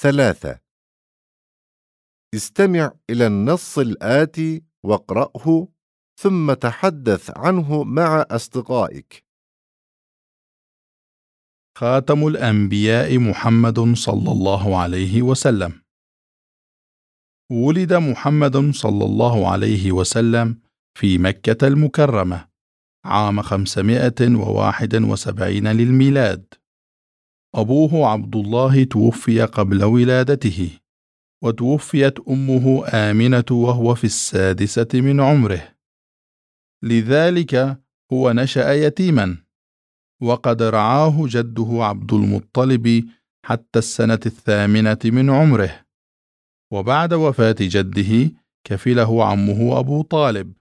ثلاثة. استمع إلى النص الآتي واقرأه ثم تحدث عنه مع أصدقائك. خاتم الأنبياء محمد صلى الله عليه وسلم. ولد محمد صلى الله عليه وسلم في مكة المكرمة عام 571 للميلاد. أبوه عبد الله توفي قبل ولادته وتوفيت أمه آمنة وهو في السادسة من عمره. لذلك هو نشأ يتيما وقد رعاه جده عبد المطلب حتى السنة الثامنة من عمره. وبعد وفاة جده كفله عمه أبو طالب.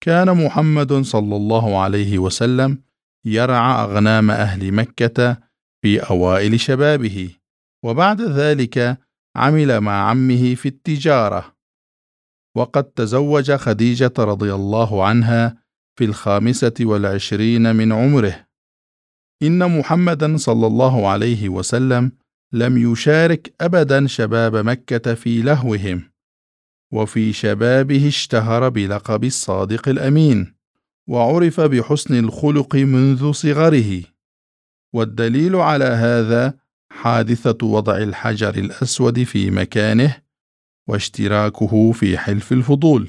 كان محمد صلى الله عليه وسلم يرعى أغنام أهل مكة في أوائل شبابه وبعد ذلك عمل مع عمه في التجارة. وقد تزوج خديجة رضي الله عنها في الخامسة والعشرين من عمره. إن محمدا صلى الله عليه وسلم لم يشارك أبدا شباب مكة في لهوهم وفي شبابه اشتهر بلقب الصادق الأمين وعرف بحسن الخلق منذ صغره. والدليل على هذا حادثة وضع الحجر الأسود في مكانه واشتراكه في حلف الفضول.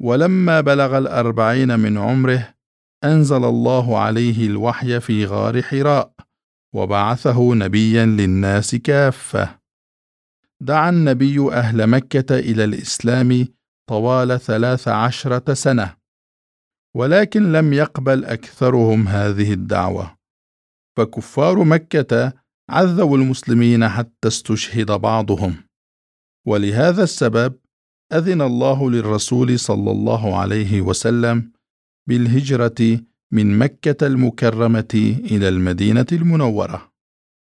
ولما بلغ الأربعين من عمره أنزل الله عليه الوحي في غار حراء وبعثه نبيا للناس كافة. دعا النبي أهل مكة إلى الإسلام طوال ثلاث عشرة سنة ولكن لم يقبل أكثرهم هذه الدعوة. فكفار مكة عذبوا المسلمين حتى استشهد بعضهم. ولهذا السبب أذن الله للرسول صلى الله عليه وسلم بالهجرة من مكة المكرمة إلى المدينة المنورة.